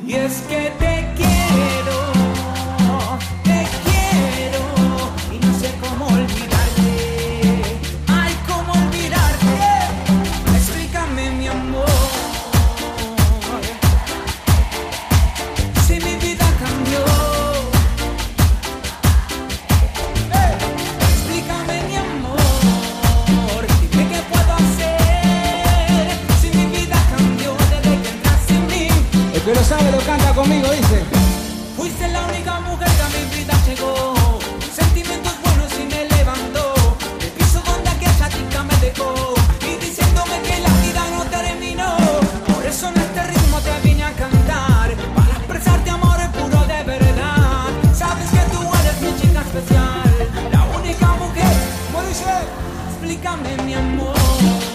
Y es que te sabe lo canta conmigo, dice. Fuiste la única mujer que a mi vida llegó. Sentimientos buenos y me levantó. El piso donde aquella chica me dejó. Y diciéndome que la vida no terminó. Por eso en este ritmo te vine a cantar. Para expresarte amor puro de verdad. Sabes que tú eres mi chica especial. La única mujer. ¿Cómo dice? Explícame mi amor.